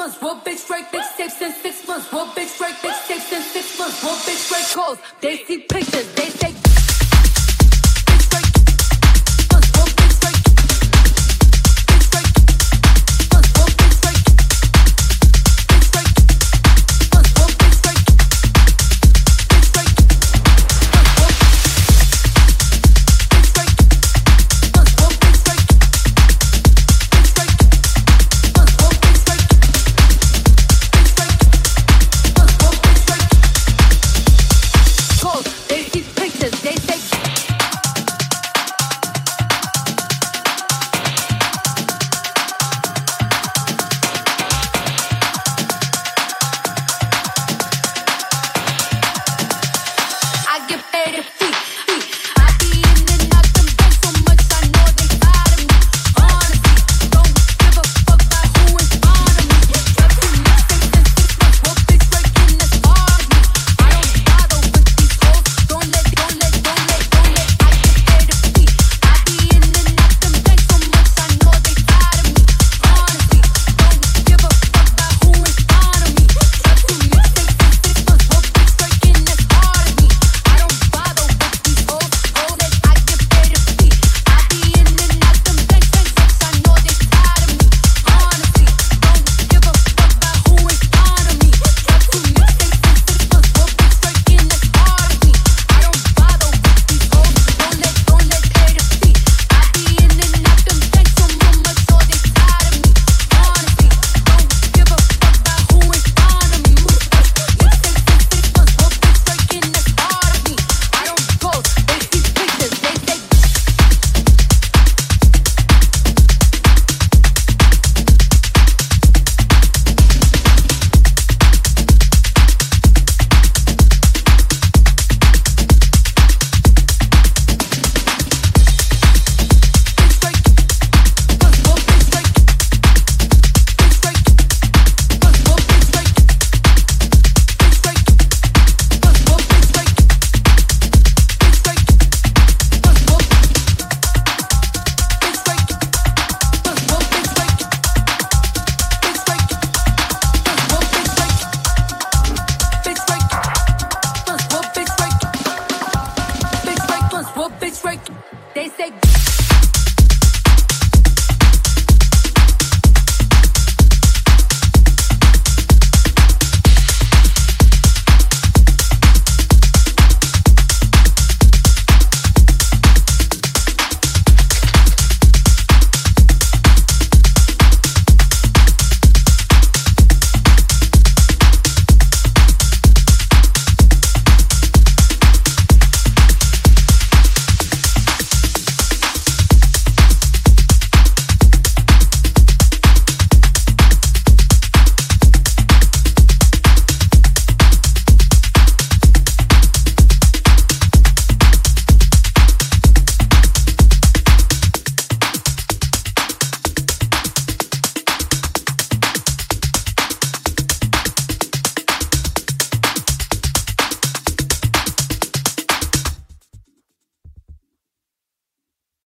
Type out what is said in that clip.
months. Whoop it straight, this takes in six months. Whoop it straight, this takes in six months. Whoop it straight, Calls, they see pictures, they say.